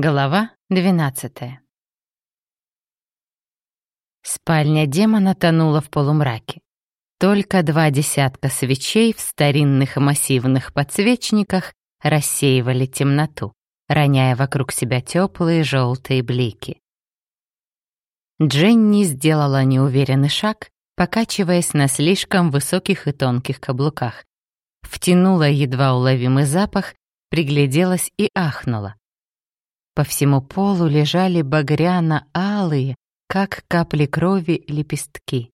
Глава 12 Спальня демона тонула в полумраке. Только два десятка свечей в старинных массивных подсвечниках рассеивали темноту, роняя вокруг себя теплые желтые блики. Дженни сделала неуверенный шаг, покачиваясь на слишком высоких и тонких каблуках. Втянула едва уловимый запах, пригляделась и ахнула. По всему полу лежали багряно-алые, как капли крови, лепестки.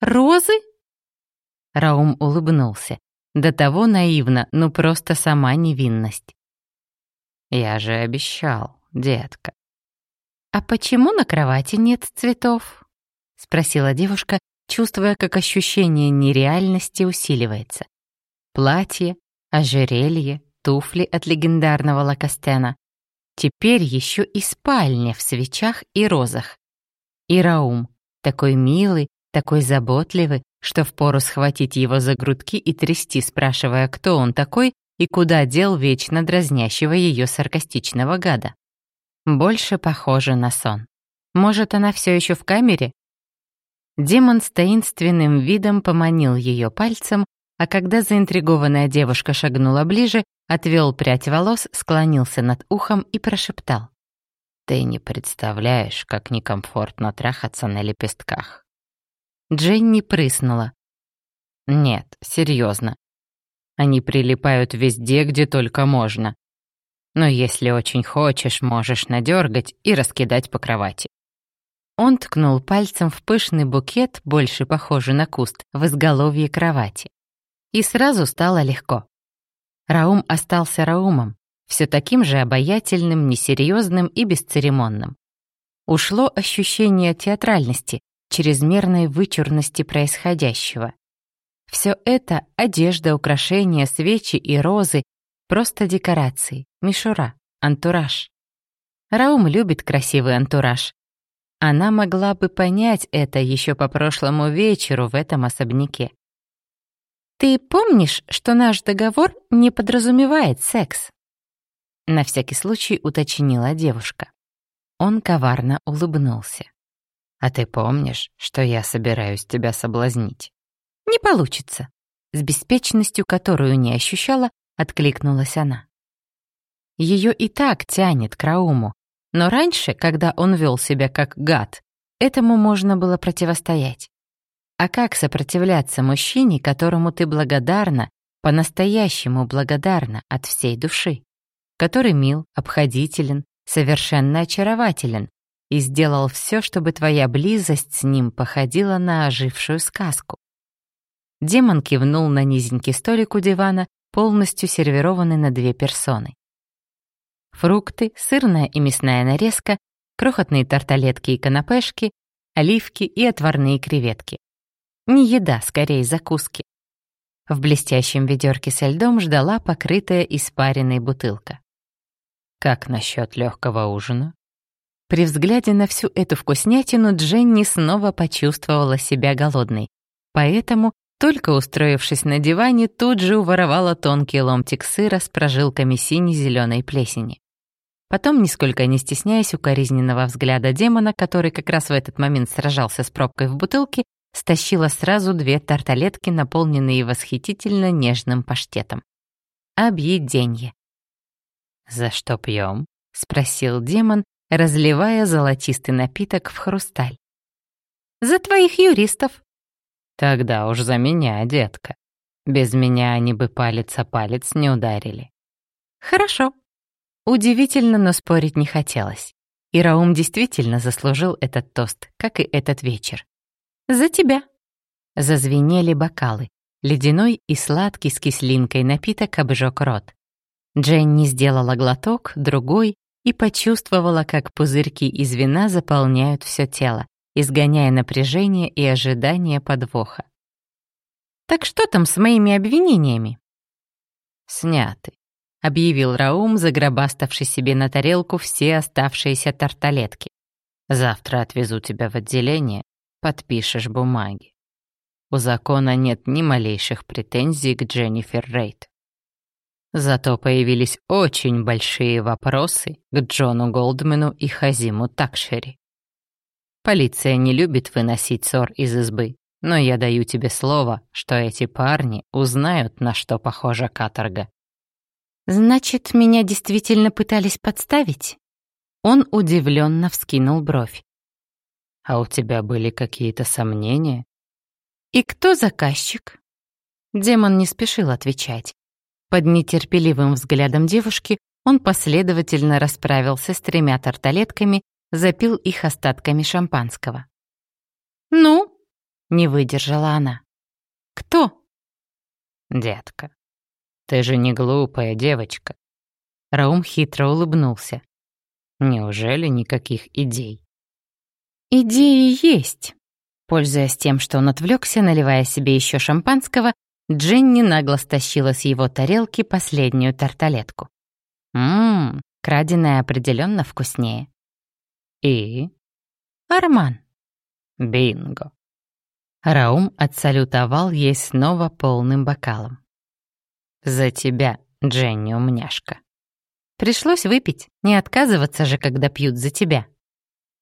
«Розы?» Раум улыбнулся. До того наивно, ну просто сама невинность. «Я же обещал, детка». «А почему на кровати нет цветов?» — спросила девушка, чувствуя, как ощущение нереальности усиливается. Платье, ожерелье, туфли от легендарного Лакастена, Теперь еще и спальня в свечах и розах. И Раум, такой милый, такой заботливый, что впору схватить его за грудки и трясти, спрашивая, кто он такой и куда дел вечно дразнящего ее саркастичного гада. Больше похоже на сон. Может, она все еще в камере? Демон с таинственным видом поманил ее пальцем, а когда заинтригованная девушка шагнула ближе, отвел прядь волос, склонился над ухом и прошептал. «Ты не представляешь, как некомфортно трахаться на лепестках». Дженни прыснула. «Нет, серьезно. Они прилипают везде, где только можно. Но если очень хочешь, можешь надергать и раскидать по кровати». Он ткнул пальцем в пышный букет, больше похожий на куст, в изголовье кровати. И сразу стало легко. Раум остался Раумом, все таким же обаятельным, несерьезным и бесцеремонным. Ушло ощущение театральности, чрезмерной вычурности происходящего. Все это — одежда, украшения, свечи и розы — просто декорации, мишура, антураж. Раум любит красивый антураж. Она могла бы понять это еще по прошлому вечеру в этом особняке. «Ты помнишь, что наш договор не подразумевает секс?» На всякий случай уточнила девушка. Он коварно улыбнулся. «А ты помнишь, что я собираюсь тебя соблазнить?» «Не получится», — с беспечностью, которую не ощущала, откликнулась она. Ее и так тянет к Рауму, но раньше, когда он вел себя как гад, этому можно было противостоять. А как сопротивляться мужчине, которому ты благодарна, по-настоящему благодарна от всей души? Который мил, обходителен, совершенно очарователен и сделал все, чтобы твоя близость с ним походила на ожившую сказку. Демон кивнул на низенький столик у дивана, полностью сервированный на две персоны. Фрукты, сырная и мясная нарезка, крохотные тарталетки и канапешки, оливки и отварные креветки. Не еда, скорее закуски. В блестящем ведерке со льдом ждала покрытая испаренной бутылка. Как насчет легкого ужина? При взгляде на всю эту вкуснятину Дженни снова почувствовала себя голодной, поэтому, только устроившись на диване, тут же уворовала тонкий ломтик сыра с прожилками сине-зеленой плесени. Потом, нисколько не стесняясь укоризненного взгляда демона, который как раз в этот момент сражался с пробкой в бутылке, стащила сразу две тарталетки, наполненные восхитительно нежным паштетом. Объеденье. «За что пьем?» — спросил демон, разливая золотистый напиток в хрусталь. «За твоих юристов». «Тогда уж за меня, детка. Без меня они бы палец о палец не ударили». «Хорошо». Удивительно, но спорить не хотелось. И Раум действительно заслужил этот тост, как и этот вечер. «За тебя!» Зазвенели бокалы. Ледяной и сладкий с кислинкой напиток обжег рот. Дженни сделала глоток, другой, и почувствовала, как пузырьки из вина заполняют все тело, изгоняя напряжение и ожидание подвоха. «Так что там с моими обвинениями?» «Сняты», — объявил Раум, загробаставший себе на тарелку все оставшиеся тарталетки. «Завтра отвезу тебя в отделение, подпишешь бумаги. У закона нет ни малейших претензий к Дженнифер Рейд. Зато появились очень большие вопросы к Джону Голдмену и Хазиму Такшери. Полиция не любит выносить ссор из избы, но я даю тебе слово, что эти парни узнают, на что похожа каторга. Значит, меня действительно пытались подставить? Он удивленно вскинул бровь. А у тебя были какие-то сомнения? И кто заказчик? Демон не спешил отвечать. Под нетерпеливым взглядом девушки он последовательно расправился с тремя тарталетками, запил их остатками шампанского. «Ну?» — не выдержала она. «Кто?» «Детка, ты же не глупая девочка». Раум хитро улыбнулся. «Неужели никаких идей?» «Идеи есть». Пользуясь тем, что он отвлекся, наливая себе еще шампанского, Дженни нагло стащила с его тарелки последнюю тарталетку. Ммм, краденая определенно вкуснее. И? Арман. Бинго. Раум отсалютовал ей снова полным бокалом. «За тебя, Дженни умняшка». Пришлось выпить, не отказываться же, когда пьют за тебя.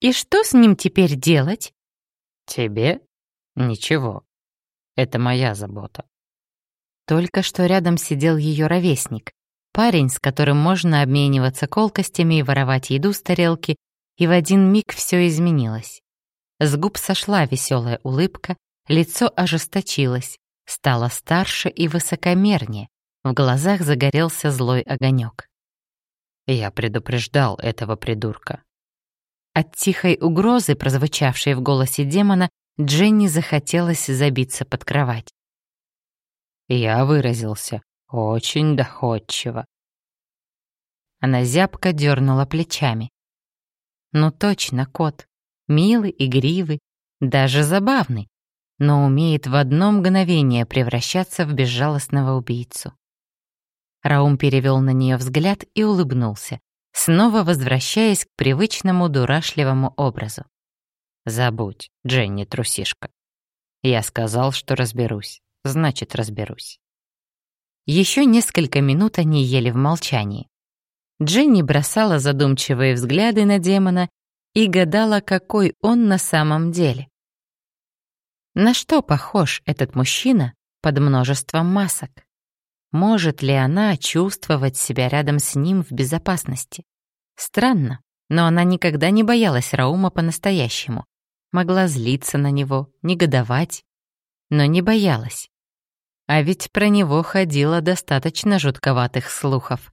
И что с ним теперь делать? Тебе? Ничего. Это моя забота. Только что рядом сидел ее ровесник, парень, с которым можно обмениваться колкостями и воровать еду с тарелки, и в один миг все изменилось. С губ сошла веселая улыбка, лицо ожесточилось, стало старше и высокомернее, в глазах загорелся злой огонек. Я предупреждал этого придурка. От тихой угрозы, прозвучавшей в голосе демона, Дженни захотелось забиться под кровать. Я выразился очень доходчиво. Она зябко дернула плечами. Ну точно, кот. Милый, игривый, даже забавный, но умеет в одно мгновение превращаться в безжалостного убийцу. Раум перевел на нее взгляд и улыбнулся, снова возвращаясь к привычному дурашливому образу. «Забудь, Дженни трусишка. Я сказал, что разберусь значит, разберусь. Еще несколько минут они ели в молчании. Дженни бросала задумчивые взгляды на демона и гадала, какой он на самом деле. На что похож этот мужчина под множеством масок? Может ли она чувствовать себя рядом с ним в безопасности? Странно, но она никогда не боялась Раума по-настоящему. Могла злиться на него, негодовать, но не боялась. А ведь про него ходило достаточно жутковатых слухов.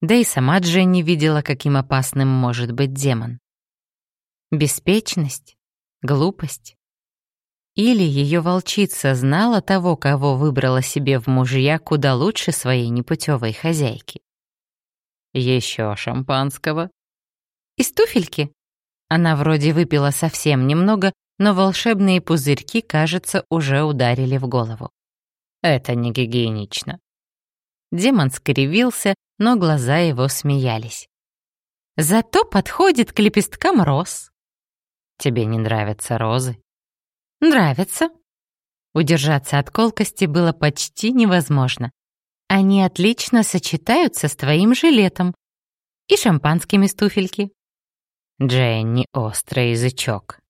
Да и сама Дженни видела, каким опасным может быть демон. Беспечность? Глупость? Или ее волчица знала того, кого выбрала себе в мужья куда лучше своей непутевой хозяйки? Еще шампанского? Из туфельки? Она вроде выпила совсем немного, но волшебные пузырьки, кажется, уже ударили в голову. Это не гигиенично. Демон скривился, но глаза его смеялись. Зато подходит к лепесткам роз. Тебе не нравятся розы? Нравятся. Удержаться от колкости было почти невозможно. Они отлично сочетаются с твоим жилетом и шампанскими с туфельки. Дженни острый язычок.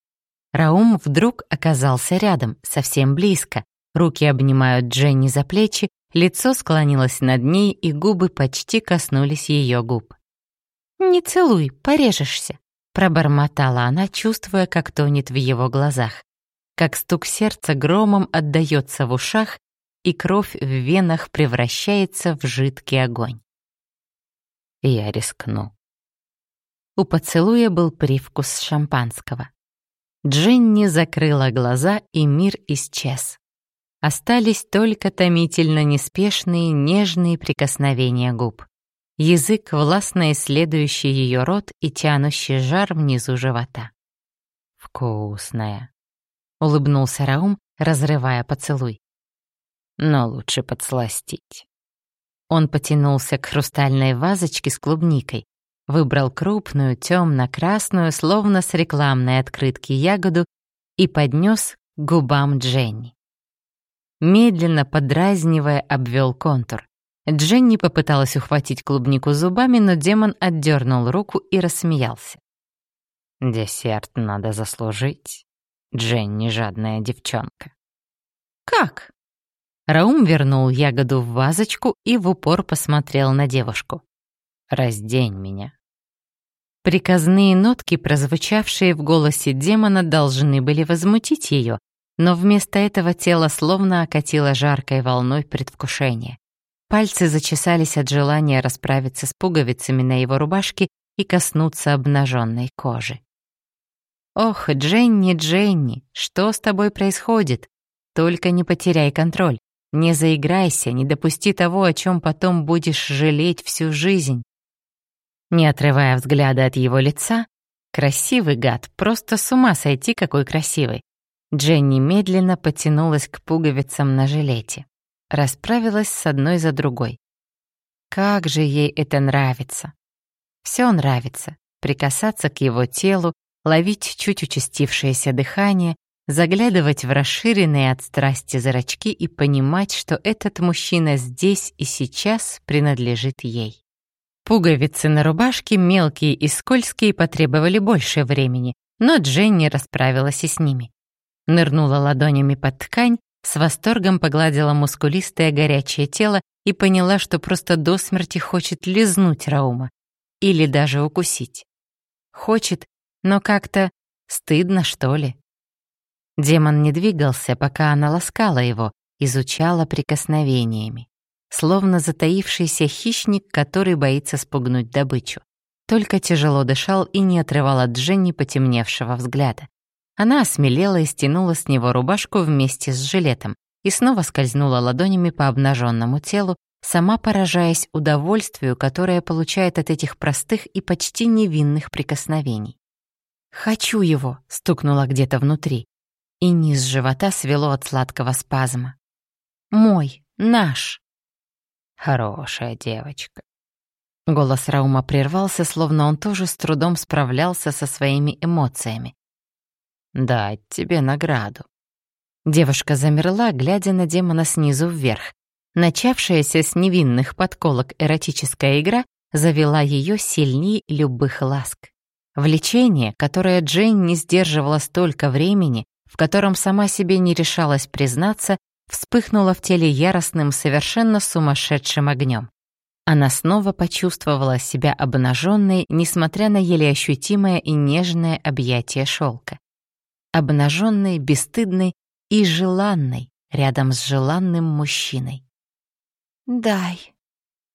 Раум вдруг оказался рядом, совсем близко, Руки обнимают Дженни за плечи, лицо склонилось над ней, и губы почти коснулись ее губ. «Не целуй, порежешься», — пробормотала она, чувствуя, как тонет в его глазах, как стук сердца громом отдаётся в ушах, и кровь в венах превращается в жидкий огонь. Я рискну. У поцелуя был привкус шампанского. Дженни закрыла глаза, и мир исчез. Остались только томительно неспешные, нежные прикосновения губ. Язык, властно исследующий ее рот и тянущий жар внизу живота. «Вкусная», — улыбнулся Раум, разрывая поцелуй. «Но лучше подсластить». Он потянулся к хрустальной вазочке с клубникой, выбрал крупную, темно-красную, словно с рекламной открытки ягоду и поднес к губам Дженни медленно подразнивая, обвел контур. Дженни попыталась ухватить клубнику зубами, но демон отдернул руку и рассмеялся. «Десерт надо заслужить, Дженни жадная девчонка». «Как?» Раум вернул ягоду в вазочку и в упор посмотрел на девушку. «Раздень меня». Приказные нотки, прозвучавшие в голосе демона, должны были возмутить ее, но вместо этого тело словно окатило жаркой волной предвкушения. Пальцы зачесались от желания расправиться с пуговицами на его рубашке и коснуться обнаженной кожи. «Ох, Дженни, Дженни, что с тобой происходит? Только не потеряй контроль. Не заиграйся, не допусти того, о чем потом будешь жалеть всю жизнь. Не отрывая взгляда от его лица, красивый гад, просто с ума сойти, какой красивый. Дженни медленно потянулась к пуговицам на жилете. Расправилась с одной за другой. Как же ей это нравится. Все нравится. Прикасаться к его телу, ловить чуть участившееся дыхание, заглядывать в расширенные от страсти зрачки и понимать, что этот мужчина здесь и сейчас принадлежит ей. Пуговицы на рубашке, мелкие и скользкие, потребовали больше времени, но Дженни расправилась и с ними. Нырнула ладонями под ткань, с восторгом погладила мускулистое горячее тело и поняла, что просто до смерти хочет лизнуть Раума или даже укусить. Хочет, но как-то стыдно, что ли. Демон не двигался, пока она ласкала его, изучала прикосновениями словно затаившийся хищник, который боится спугнуть добычу. Только тяжело дышал и не отрывал от Дженни потемневшего взгляда. Она осмелела и стянула с него рубашку вместе с жилетом и снова скользнула ладонями по обнаженному телу, сама поражаясь удовольствию, которое получает от этих простых и почти невинных прикосновений. «Хочу его!» — стукнула где-то внутри, и низ живота свело от сладкого спазма. «Мой! Наш!» Хорошая девочка. Голос Раума прервался, словно он тоже с трудом справлялся со своими эмоциями. «Дать тебе награду». Девушка замерла, глядя на демона снизу вверх. Начавшаяся с невинных подколок эротическая игра завела ее сильнее любых ласк. Влечение, которое Джейн не сдерживала столько времени, в котором сама себе не решалась признаться, вспыхнула в теле яростным, совершенно сумасшедшим огнем. Она снова почувствовала себя обнаженной, несмотря на еле ощутимое и нежное объятие шелка. Обнаженной, бесстыдной и желанной рядом с желанным мужчиной. «Дай».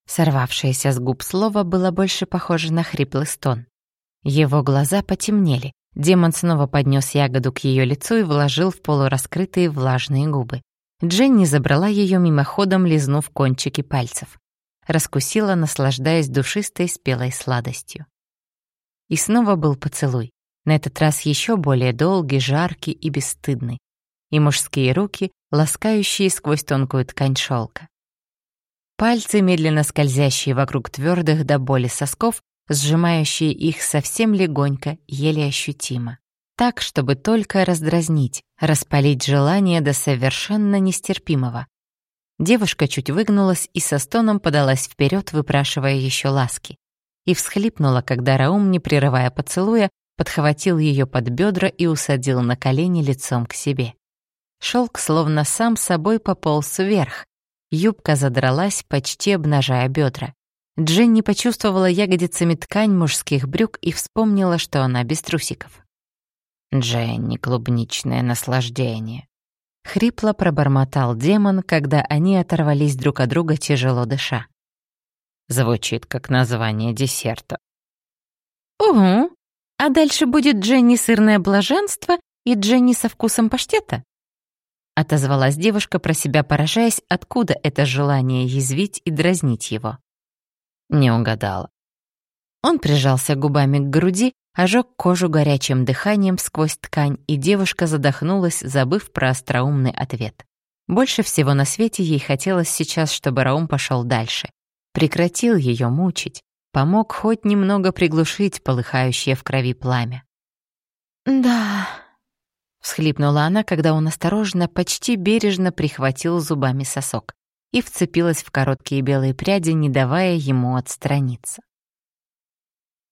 Сорвавшееся с губ слово было больше похоже на хриплый стон. Его глаза потемнели. Демон снова поднес ягоду к ее лицу и вложил в полураскрытые влажные губы. Дженни забрала ее мимоходом, лизнув кончики пальцев. Раскусила, наслаждаясь душистой спелой сладостью. И снова был поцелуй, на этот раз еще более долгий, жаркий и бесстыдный. И мужские руки, ласкающие сквозь тонкую ткань шелка. Пальцы, медленно скользящие вокруг твердых до боли сосков, сжимающие их совсем легонько, еле ощутимо так, чтобы только раздразнить, распалить желание до совершенно нестерпимого. Девушка чуть выгнулась и со стоном подалась вперед, выпрашивая еще ласки. И всхлипнула, когда Раум, не прерывая поцелуя, подхватил ее под бедра и усадил на колени лицом к себе. Шелк словно сам собой пополз вверх. Юбка задралась, почти обнажая бедра. Дженни почувствовала ягодицами ткань мужских брюк и вспомнила, что она без трусиков. Дженни, клубничное наслаждение. Хрипло пробормотал демон, когда они оторвались друг от друга, тяжело дыша. Звучит как название десерта. «Угу. А дальше будет Дженни сырное блаженство и Дженни со вкусом паштета?» Отозвалась девушка про себя, поражаясь, откуда это желание язвить и дразнить его. Не угадала. Он прижался губами к груди, ожег кожу горячим дыханием сквозь ткань, и девушка задохнулась, забыв про остроумный ответ. Больше всего на свете ей хотелось сейчас, чтобы Раум пошел дальше. Прекратил ее мучить, помог хоть немного приглушить полыхающее в крови пламя. «Да», — всхлипнула она, когда он осторожно, почти бережно прихватил зубами сосок. И вцепилась в короткие белые пряди, не давая ему отстраниться.